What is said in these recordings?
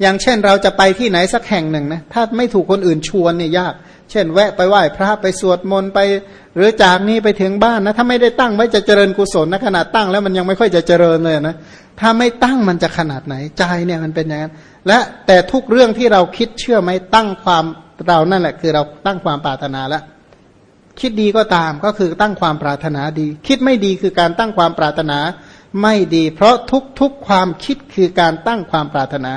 อย่างเช่นเราจะไปที่ไหนสักแห่งหนึ่งนะถ้าไม่ถูกคนอื่นชวนเนี่ยยาก เช่น แวะไปไหว้พระไปสวดมนต์ไป หรือจากนี้ไปถึงบ้านนะถ้าไม่ได้ตั้งไว้จะเจริญกุศลนะขนาดตั้งแล้วมันยังไม่ค่อยจะเจริญเลยนะถ้าไม่ตั้งมันจะขนาดไหนใจเนี่ยมันเป็นอย่างนั้นและแต่ทุกเรื่องที่เราคิดเชื่อไหมตั้งความเรานั่นแหละ คือเราตั้งความปรารถนาแล้วคิดดีก็ตามก็คือตั้งความปรารถนาดี คิดไม่ดีคือการตั้งความปรารถนาไม่ดี เพราะทุกๆความคิดคือการตั้งความปรารถนา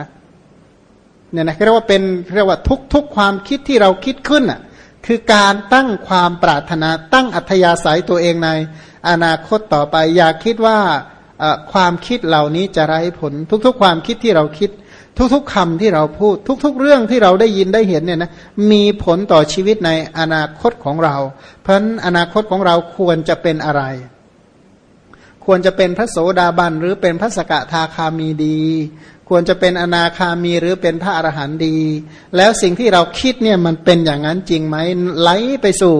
เนี่ยนะเรียกว่าเป็นเรียกว่าทุกๆความคิดที่เราคิดขึ้นอะคือการตั้งความปรารถนาตั้งอัธยาศัยตัวเองในอนาคตต่อไป อย่าคิดว่าความคิดเหล่านี้จะไร้ผล ทุกๆ ความคิดที่เราคิด ทุกๆคำที่เราพูด ทุกๆ เรื่องที่เราได้ยินได้เห็นเนี่ยนะมีผลต่อชีวิตในอนาคตของเรา เพราะฉะนั้นอนาคตของเราควรจะเป็นอะไร ควรจะเป็นพระโสดาบันหรือเป็นพระสกทาคามีดี ควรจะเป็นอนาคามีหรือเป็นพระอรหันต์ดี แล้วสิ่งที่เราคิดเนี่ยมันเป็นอย่างนั้นจริงไหมไหลไปสู่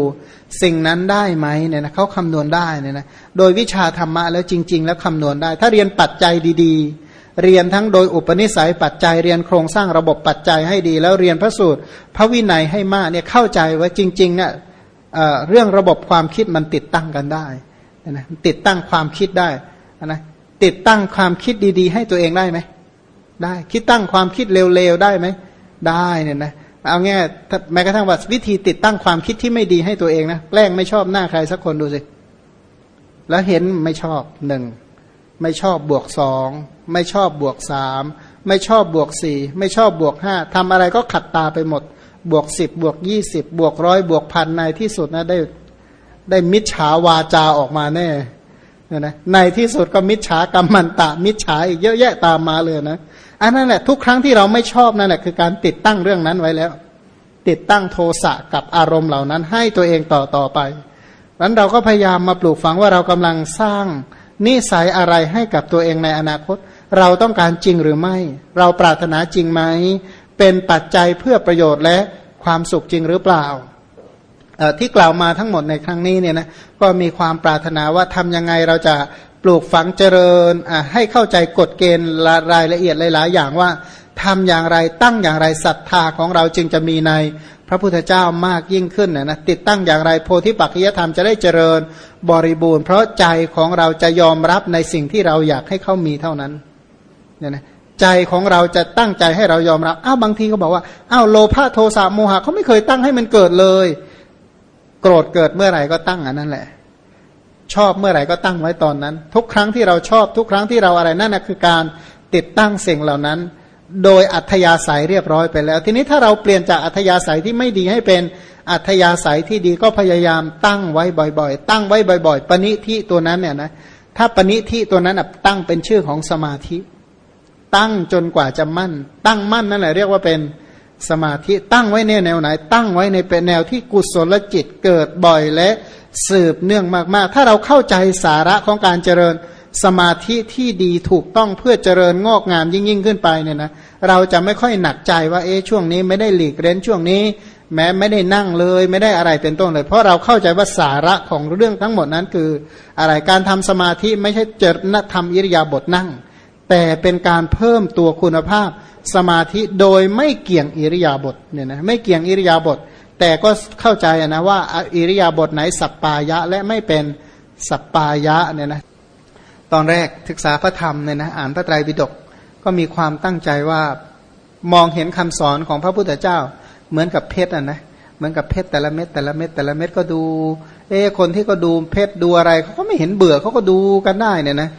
สิ่งนั้นได้ไหมเนี่ยนะเขาคำนวณได้เนี่ยนะโดยวิชาธรรมะแล้วจริง ๆ แล้วคำนวณได้ ถ้าเรียนปัจจัยดีๆ เรียนทั้งโดยอุปนิสัยปัจจัยเรียนโครงสร้างระบบปัจจัยให้ดี แล้วเรียนพระสูตร พระวินัยให้มากเนี่ยเข้าใจว่าจริงๆเนี่ยเรื่องระบบความคิดมันติดตั้งกันได้นะติดตั้งความคิดได้นะติดตั้งความคิดดี ๆ ให้ตัวเองได้ไหม ได้ คิดตั้งความคิดเร็วๆได้ไหมได้เนี่ยนะเอาง่ายแม้กระทั่งว่าวิธีติดตั้งความคิดที่ไม่ดีให้ตัวเองนะแกล้งไม่ชอบหน้าใครสักคนดูสิแล้วเห็นไม่ชอบหนึ่งไม่ชอบบวกสองไม่ชอบบวกสามไม่ชอบบวกสี่ไม่ชอบบวกห้าทำอะไรก็ขัดตาไปหมด บวกสิบบวกยี่สิบบวกร้อยบวกพันในที่สุดนะได้ได้มิจฉาวาจาออกมาแน่เนี่ยนะในที่สุดก็มิจฉากรรมันตะ มิจฉาอีกเยอะแยะตามมาเลยนะ อันนั้นแหละทุกครั้งที่เราไม่ชอบนั่นแหละคือการติดตั้งเรื่องนั้นไว้แล้ว ติดตั้งโทสะกับอารมณ์เหล่านั้น ให้ตัวเองต่อต่อไปนั้นเราก็พยายามมาปลูกฝังว่าเรากำลังสร้างนิสัยอะไรให้กับตัวเองในอนาคต เราต้องการจริงหรือไม่ เราปรารถนาจริงไหมเป็นปัจจัยเพื่อประโยชน์และความสุขจริงหรือเปล่าที่กล่าวมาทั้งหมดในครั้งนี้เนี่ยนะก็มีความปรารถนาว่าทำยังไงเราจะ ปลูกฝังเจริญให้เข้าใจกฎเกณฑ์รายละเอียดหลาย ๆ อย่างว่าทำอย่างไรตั้งอย่างไรศรัทธาของเราจึงจะมีในพระพุทธเจ้ามากยิ่งขึ้นนะนะติดตั้งอย่างไรโพธิปัจจยธรรมจะได้เจริญบริบูรณ์ เพราะใจของเราจะยอมรับในสิ่งที่เราอยากให้เขามีเท่านั้นเนี่ยนะใจของเราจะตั้งใจให้เรายอมรับอ้าวบางทีก็บอกว่าอ้าวโลภะโทสะโมหะเขาไม่เคยตั้งให้มันเกิดเลย โกรธเกิดเมื่อไหร่ก็ตั้งอันนั้นแหละ ชอบเมื่อไหร่ก็ตั้งไว้ตอนนั้น ทุกครั้งที่เราชอบทุกครั้งที่เราอะไรนั่นนะคือการติดตั้งสิ่งเหล่านั้น โดยอัธยาศัยเรียบร้อยไปแล้ว ทีนี้ถ้าเราเปลี่ยนจากอัธยาศัยที่ไม่ดีให้เป็นอัธยาศัยที่ดีก็พยายามตั้งไว้บ่อยๆ ตั้งไว้บ่อย ๆปณิที่ตัวนั้นเนี่ยนะถ้าปณิที่ตัวนั้นตั้งเป็นชื่อของสมาธิ ตั้งจนกว่าจะมั่น ตั้งมั่นนั่นแหละเรียกว่าเป็นสมาธิตั้งไว้ในแนวไหน ตั้งไว้ในเป็นแนวที่กุศลจิตเกิดบ่อยและ สืบเนื่องมาก ๆ ถ้าเราเข้าใจสาระของการเจริญสมาธิที่ดีถูกต้องเพื่อเจริญงอกงามยิ่งยิ่งขึ้นไปเนี่ยนะเราจะไม่ค่อยหนักใจว่าเอ๊ช่วงนี้ไม่ได้หลีกเล้นช่วงนี้ แม้ไม่ได้นั่งเลยไม่ได้อะไรเป็นต้นเลย เพราะเราเข้าใจว่าสาระของเรื่องทั้งหมดนั้นคืออะไรการทำสมาธิไม่ใช่เจรทำอิริยาบถนั่ง แต่เป็นการเพิ่มตัวคุณภาพสมาธิโดยไม่เกี่ยงอิริยาบถเนี่ยนะไม่เกี่ยงอิริยาบถ แต่ก็เข้าใจนะว่าอิริยาบถไหนสัปปายะและไม่เป็นสัปปายะเนี่ยนะตอนแรกศึกษาพระธรรมเนี่ยนะอ่านพระไตรปิฎกก็มีความตั้งใจว่ามองเห็นคำสอนของพระพุทธเจ้า เหมือนกับเพชรอะนะเหมือนกับเพชรแต่ละเม็ดแต่ละเม็ดแต่ละเม็ดก็ดู เออคนที่ก็ดูเพชรดูอะไรเขาก็ไม่เห็นเบื่อเขาก็ดูกันได้เนี่ยนะ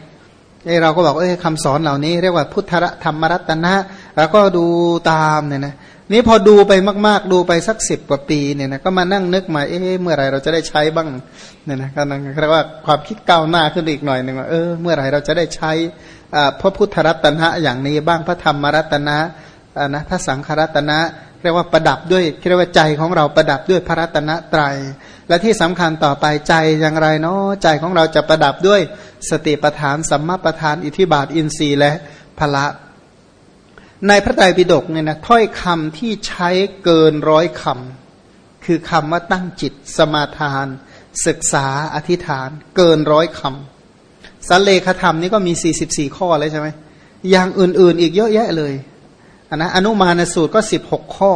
เออเราก็บอกเออคำสอนเหล่านี้เรียกว่าพุทธธรรมรัตนะ แล้วก็ดูตามเนี่ยนะ นี่พอดูไปมาก ๆ ดูไปสักสิบกว่าปีเนี่ยนะก็มานั่งนึกมาเอ๊ะเมื่อไรเราจะได้ใช้บ้างเนี่ยนะก็นั่งเรียกว่าความคิดก้าวหน้าขึ้นอีกหน่อยหนึ่งว่าเออเมื่อไรเราจะได้ใช้พระพุทธรัตนะอย่างนี้บ้างพระธรรมรัตนะนะพระสังฆรัตนะเรียกว่าประดับด้วยเรียกว่าใจของเราประดับด้วยพระรัตนตรัย และที่สำคัญต่อไปใจอย่างไรเนาะใจของเราจะประดับด้วยสติปทานสัมมาปทานอิทิบาทอินทรีย์และพละ ในพระไตรปิฎกเนี่ยนะถ้อยคำที่ใช้เกินร้อยคำคือคำว่าตั้งจิตสมาทาน ศึกษาอธิษฐาน เกินร้อยคำสันเลขธรรมนี่ก็มี 44 ข้อเลยใช่ไหมอย่างอื่นๆอีกเยอะแยะเลยอันนะอนุมานสูตรก็สิบหกข้อ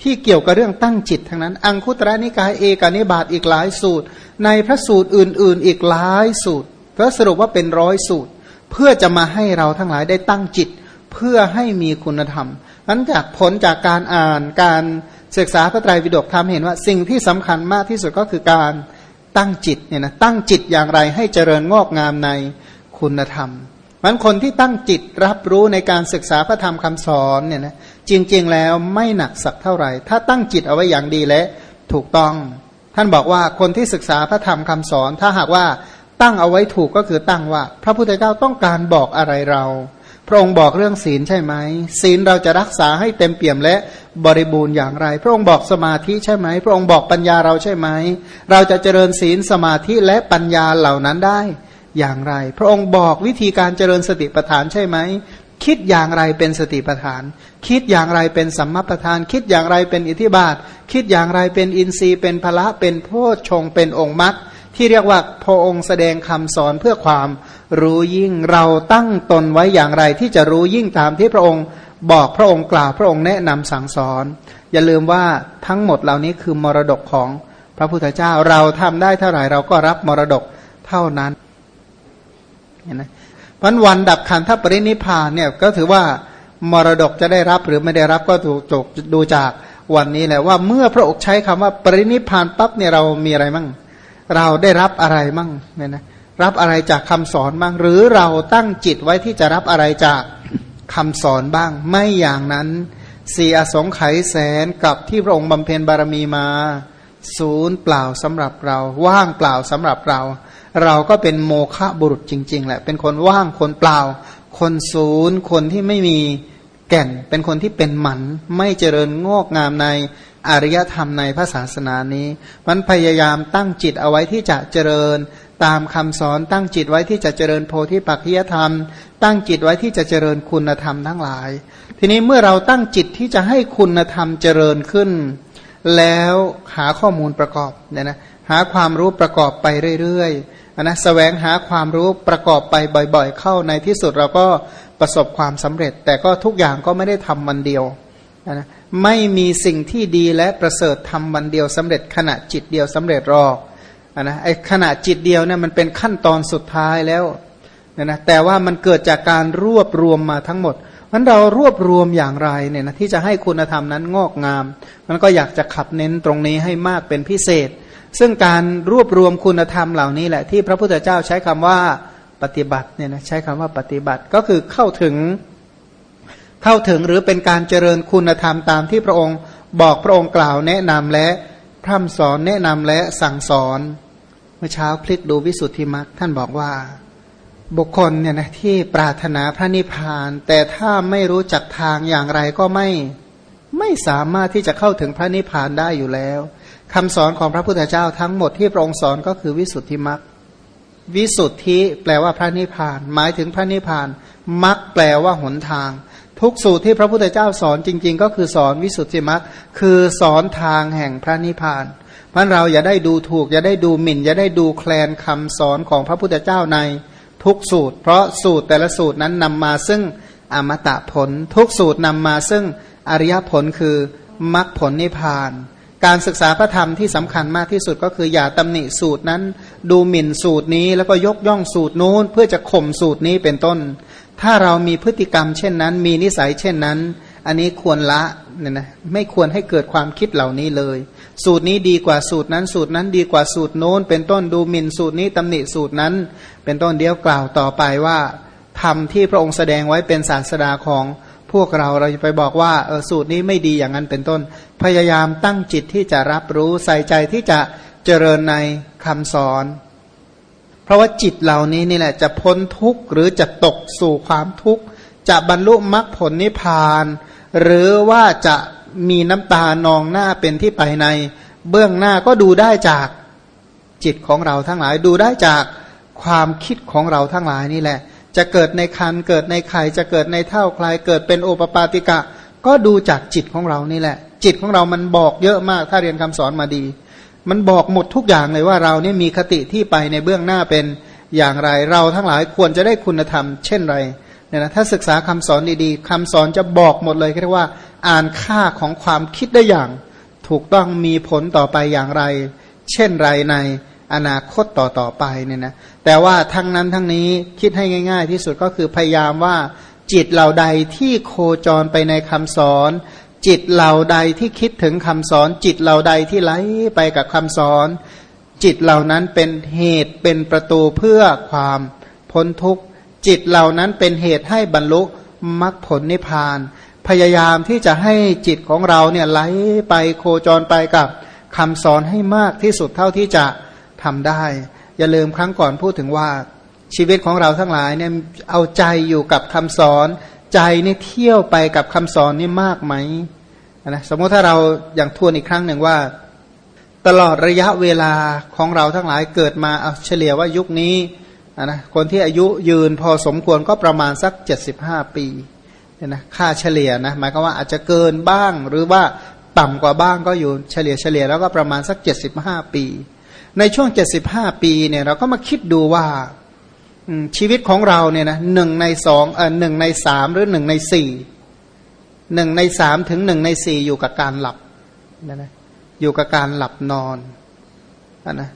ที่เกี่ยวกับเรื่องตั้งจิตทั้งนั้น อังคุตระนิกายเอกานิบาตอีกหลายสูตร ในพระสูตรอื่น ๆ อีกหลายสูตรก็สรุปว่าเป็นร้อยสูตร เพื่อจะมาให้เราทั้งหลายได้ตั้งจิต พื่อให้มีคุณธรรมนั้นจากผลจากการอ่านการศึกษาพระไตรปิฎกทำเห็นว่า สิ่งที่สำคัญมากที่สุดก็คือการตั้งจิตเนี่ยนะตั้งจิตอย่างไรให้เจริญงอกงามในคุณธรรมมันคนที่ตั้งจิตรับรู้ในการศึกษาพระธรรมคำสอนเนี่ยนะจริงๆแล้วไม่หนักสักเท่าไหร่ ถ้าตั้งจิตเอาไว้อย่างดีและถูกต้อง ท่านบอกว่าคนที่ศึกษาพระธรรมคำสอน ถ้าหากว่าตั้งเอาไว้ถูกก็คือตั้งว่า พระพุทธเจ้าต้องการบอกอะไรเรา พระองค์บอกเรื่องศีลใช่ไหมศีลเราจะรักษาให้เต็มเปี่ยมและบริบูรณ์อย่างไร พระองค์บอกสมาธิใช่ไหม พระองค์บอกปัญญาเราใช่ไหม เราจะเจริญศีลสมาธิและปัญญาเหล่านั้นได้อย่างไร พระองค์บอกวิธีการเจริญสติปัฏฐานใช่ไหม คิดอย่างไรเป็นสติปัฏฐาน คิดอย่างไรเป็นสัมมาปัฏฐาน คิดอย่างไรเป็นอิทธิบาท คิดอย่างไรเป็นอินทรีย์เป็นพละเป็นโพชฌงเป็นองค์มรรค ที่เรียกว่าพระองค์แสดงคำสอนเพื่อความรู้ยิ่งเราตั้งตนไว้อย่างไร ที่จะรู้ยิ่งตามที่พระองค์บอกพระองค์กล่าวพระองค์แนะนำสั่งสอน อย่าลืมว่าทั้งหมดเหล่านี้คือมรดกของพระพุทธเจ้าเราทำได้เท่าไหร่เราก็รับมรดกเท่านั้นเห็นไหมพันวันดับขันธปรินิพานเนี่ยก็ถือว่ามรดกจะได้รับหรือไม่ได้รับก็ถูกจกดูจากวันนี้แหละว่าเมื่อพระองค์ใช้คำว่าปรินิพานปั๊บเนี่ยเรามีอะไรมั่ง เราได้รับอะไรมั่งเนี่ยนะรับอะไรจากคำสอนบ้าง หรือเราตั้งจิตไว้ที่จะรับอะไรจากคำสอนบ้าง ไม่อย่างนั้นสียสงไขยแสนกับที่พระองค์บำเพ็ญบารมีมา ศูนย์เปล่าสำหรับเรา ว่างเปล่าสำหรับเรา เราก็เป็นโมฆะบุรุษจริง ๆ แหละ เป็นคนว่างคนเปล่า คนศูนย์คนที่ไม่มี แก่นเป็นคนที่เป็นหมันไม่เจริญงอกงามในอริยธรรมในพระศาสนานี้ มันพยายามตั้งจิตเอาไว้ที่จะเจริญตามคำสอนตั้งจิตไว้ที่จะเจริญโพธิปัจจยธรรม ตั้งจิตไว้ที่จะเจริญคุณธรรมทั้งหลาย ทีนี้เมื่อเราตั้งจิตที่จะให้คุณธรรมเจริญขึ้น แล้วหาข้อมูลประกอบเนี่ยนะหาความรู้ประกอบไปเรื่อยๆนะสแสวงหาความรู้ประกอบไปบ่อยๆ เข้าในที่สุดเราก็ ประสบความสำเร็จ แต่ก็ทุกอย่างก็ไม่ได้ทำวันเดียวนะไม่มีสิ่งที่ดีและประเสริฐทำวันเดียวสำเร็จขณะจิตเดียวสำเร็จรอกนะไอ้ขณะจิตเดียวเนี่ยมันเป็นขั้นตอนสุดท้ายแล้วนะนะแต่ว่ามันเกิดจากการรวบรวมมาทั้งหมดมันเรารวบรวมอย่างไรเนี่ยนะที่จะให้คุณธรรมนั้นงอกงาม มันก็อยากจะขับเน้นตรงนี้ให้มากเป็นพิเศษ ซึ่งการรวบรวมคุณธรรมเหล่านี้แหละที่พระพุทธเจ้าใช้คำว่า ปฏิบัติเนี่ยนะใช้คำว่าปฏิบัติก็คือเข้าถึงเข้าถึงหรือเป็นการเจริญคุณธรรมตามที่พระองค์บอกพระองค์กล่าวแนะนำและพร่ำสอนแนะนำและสั่งสอน เมื่อเช้าพลิกดูวิสุทธิมรรคท่านบอกว่า บุคคลเนี่ยนะที่ปรารถนาพระนิพพาน แต่ถ้าไม่รู้จักทางอย่างไรก็ไม่ไม่สามารถที่จะเข้าถึงพระนิพพานได้อยู่แล้วคำสอนของพระพุทธเจ้าทั้งหมดที่พระองค์สอนก็คือวิสุทธิมรรค วิสุทธิแปลว่าพระนิพพาน หมายถึงพระนิพพานมรรคแปลว่าหนทาง ทุกสูตรที่พระพุทธเจ้าสอนจริง ๆ ก็คือสอนวิสุทธิมรรคคือสอนทางแห่งพระนิพพานเพราะเราอย่าได้ดูถูก อย่าได้ดูหมิ่น อย่าได้ดูแคลนคำสอนของพระพุทธเจ้าในทุกสูตร เพราะสูตรแต่ละสูตรนั้นนำมาซึ่งอมตะผล ทุกสูตรนำมาซึ่งอริยผลคือมรรคผลนิพพาน การศึกษาพระธรรมที่สำคัญมากที่สุดก็คืออย่าตำหนิสูตรนั้น ดูหมิ่นสูตรนี้ แล้วก็ยกย่องสูตรนู้น เพื่อจะข่มสูตรนี้เป็นต้น ถ้าเรามีพฤติกรรมเช่นนั้น มีนิสัยเช่นนั้น อันนี้ควรละเนี่ยนะไม่ควรให้เกิดความคิดเหล่านี้เลย สูตรนี้ดีกว่าสูตรนั้น สูตรนั้นดีกว่าสูตรโน้น เป็นต้นดูหมิ่นสูตรนี้ตำหนิสูตรนั้น เป็นต้นเดียวกล่าวต่อไปว่าธรรมที่พระองค์แสดงไว้เป็นศาสดาของ พวกเราเราจะไปบอกว่าเออสูตรนี้ไม่ดีอย่างนั้นเป็นต้น พยายามตั้งจิตที่จะรับรู้ใส่ใจที่จะเจริญในคำสอน เพราะว่าจิตเหล่านี้นี่แหละจะพ้นทุกข์หรือจะตกสู่ความทุกข์ จะบรรลุมรรคผลนิพพาน หรือว่าจะมีน้ำตานองหน้าเป็นที่ไปใน เบื้องหน้าก็ดูได้จากจิตของเราทั้งหลายดูได้จากความคิดของเราทั้งหลายนี่แหละ จะเกิดในคันเกิดในไข่จะเกิดในเท่าคลายเกิดเป็นโอปปาติกะ ก็ดูจากจิตของเรานี่แหละ จิตของเรามันบอกเยอะมากถ้าเรียนคำสอนมาดี มันบอกหมดทุกอย่างเลยว่าเรานี่มีคติที่ไปในเบื้องหน้าเป็นอย่างไร เราทั้งหลายควรจะได้คุณธรรม เช่นไรเนี่ยนะถ้าศึกษาคำสอนดีๆคำสอนจะบอกหมดเลยเรียกว่า อ่านค่าของความคิดได้อย่าง ถูกต้องมีผลต่อไปอย่างไร เช่นไรในอนาคตต่อต่อไปเนี่ยนะ แต่ว่าทั้งนั้นทั้งนี้คิดให้ง่าย ๆ ที่สุดก็คือพยายามว่า จิตเหล่าใดที่โคจรไปในคำสอน จิตเหล่าใดที่คิดถึงคำสอน จิตเหล่าใดที่ไหลไปกับคำสอน จิตเหล่านั้นเป็นเหตุเป็นประตูเพื่อความพ้นทุกข์จิตเหล่านั้นเป็นเหตุให้บรรลุมรรคผลนิพพาน พยายามที่จะให้จิตของเราเนี่ยไหลไปโคจรไปกับคำสอนให้มากที่สุดเท่าที่จะทำได้ อย่าลืมครั้งก่อนพูดถึงว่าชีวิตของเราทั้งหลายเนี่ยเอาใจอยู่กับคำสอน ใจนี่เที่ยวไปกับคำสอนนี่มากไหมนะสมมติถ้าเราอย่างทวนอีกครั้งหนึ่งว่า ตลอดระยะเวลาของเราทั้งหลายเกิดมาเอาเฉลี่ยว่ายุคนี้นะคนที่อายุยืนพอสมควรก็ประมาณสัก 75 ปีเนี่ยนะค่าเฉลี่ยนะหมายความว่าอาจจะเกินบ้างหรือว่าต่ำกว่าบ้างก็อยู่เฉลี่ยเฉลี่ยแล้วก็ประมาณสัก 75 ปี ในช่วง 75 ปีเนี่ยเราก็มาคิดดูว่าชีวิตของเราเนี่ยนะหนึ่งในสองเออหนึ่งในสามหรือหนึ่งในสี่หนึ่งในสามถึงหนึ่งในสี่อยู่กับการหลับนะนะอยู่กับการหลับนอนอนนะ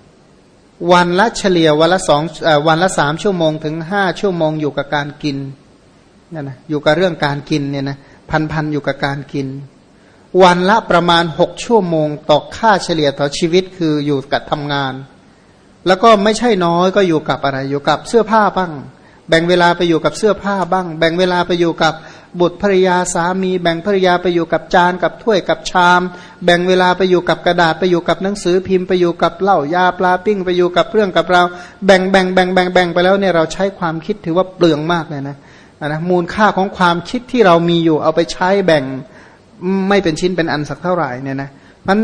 วันละเฉลี่ยวันละสองวันละสามชั่วโมงถึงห้าชั่วโมงอยู่กับการกินนั่นนะอยู่กับเรื่องการกินเนี่ยนะพันพันอยู่กับการกิน วันละประมาณหกชั่วโมง ต่อค่าเฉลี่ยต่อชีวิตคืออยู่กับทำงาน แล้วก็ไม่ใช่น้อยก็อยู่กับอะไรอยู่กับเสื้อผ้าบ้าง แบ่งเวลาไปอยู่กับเสื้อผ้าบ้าง แบ่งเวลาไปอยู่กับบุตรภรยาสามี แบ่งภรยาไปอยู่กับจานกับถ้วยกับชาม แบ่งเวลาไปอยู่กับกระดาษไปอยู่กับหนังสือพิมพ์ไปอยู่กับเหล้ายาปลาปิ้งไปอยู่กับเรื่องกับเรา แบ่งแบ่งแบ่งแบ่งแบ่งไปแล้วเนี่ยเราใช้ความคิดถือว่าเปลืองมากเลยนะนะมูลค่าของความคิดที่เรามีอยู่เอาไปใช้แบ่ง ไม่เป็นชิ้นเป็นอันสักเท่าไหร่เนี่ยนะมัน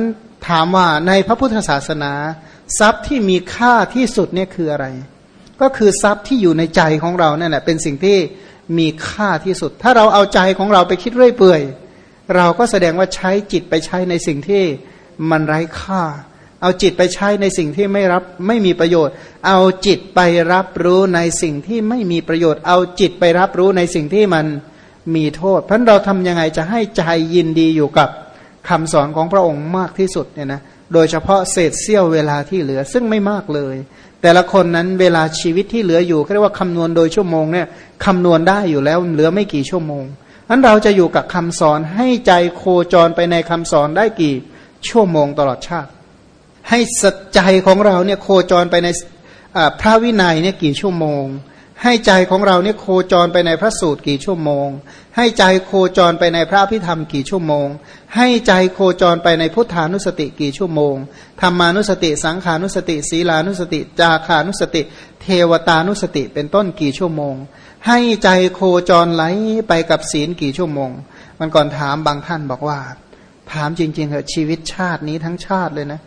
ถามว่าในพระพุทธศาสนา ทรัพย์ที่มีค่าที่สุดเนี่ยคืออะไร ก็คือทรัพย์ที่อยู่ในใจของเราเนี่ยแหละเป็นสิ่งที่มีค่าที่สุด ถ้าเราเอาใจของเราไปคิดเรื่อยเปื่อย เราก็แสดงว่าใช้จิตไปใช้ในสิ่งที่มันไร้ค่า เอาจิตไปใช้ในสิ่งที่ไม่รับไม่มีประโยชน์ เอาจิตไปรับรู้ในสิ่งที่ไม่มีประโยชน์ เอาจิตไปรับรู้ในสิ่งที่มัน มีโทษ เพราะเราทำยังไงจะให้ใจยินดีอยู่กับคำสอนของพระองค์มากที่สุดเนี่ยนะโดยเฉพาะเศษเสี้ยวเวลาที่เหลือซึ่งไม่มากเลย แต่ละคนนั้นเวลาชีวิตที่เหลืออยู่เรียกว่าคำนวณโดยชั่วโมงเนี่ยคำนวณได้อยู่แล้วเหลือไม่กี่ชั่วโมงนั้นเราจะอยู่กับคำสอนให้ใจโคจรไปในคำสอนได้กี่ชั่วโมงตลอดชาติ ให้สัจใจของเราเนี่ยโคจรไปในพระวินัยเนี่ยกี่ชั่วโมง ให้ใจของเราเนี่ยโคจรไปในพระสูตรกี่ชั่วโมง ให้ใจโคจรไปในพระพิธรรมกี่ชั่วโมง ให้ใจโคจรไปในพุทธานุสติกี่ชั่วโมงธรรมานุสติสังขานุสติ ศีลานุสติ จาคานุสติ เทวตานุสติเป็นต้นกี่ชั่วโมง ให้ใจโคจรไหลไปกับศีลกี่ชั่วโมง มันก่อนถามบางท่านบอกว่า ถามจริงๆเหรอชีวิตชาตินี้ทั้งชาติเลยนะ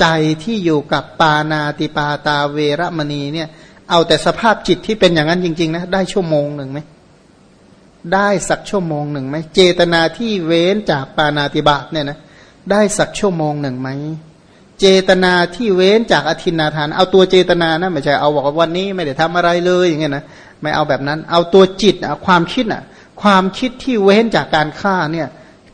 ใจที่อยู่กับปานาติปาตาเวรมณีเนี่ย เอาแต่สภาพจิตที่เป็นอย่างนั้นจริง ๆ นะ ได้ชั่วโมงหนึ่งไหมได้สักชั่วโมงหนึ่งไหมเจตนาที่เว้นจากปานาติบาตเนี่ยนะได้สักชั่วโมงหนึ่งไหมเจตนาที่เว้นจากอธินาทาน เอาตัวเจตนานะไม่ใช่เอาบอกว่าวันนี้ไม่ได้ทำอะไรเลยอย่างเงี้ยนะไม่เอาแบบนั้น เอาตัวจิตอะความคิดอะความคิดที่เว้นจากการฆ่าเนี่ย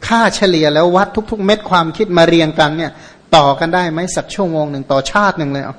ค่าเฉลี่ยแล้ววัดทุก ๆ เม็ดความคิดมาเรียงกันเนี่ย ต่อกันได้ไหมสักชั่วโมงหนึ่งต่อชาติหนึ่งเลยเอา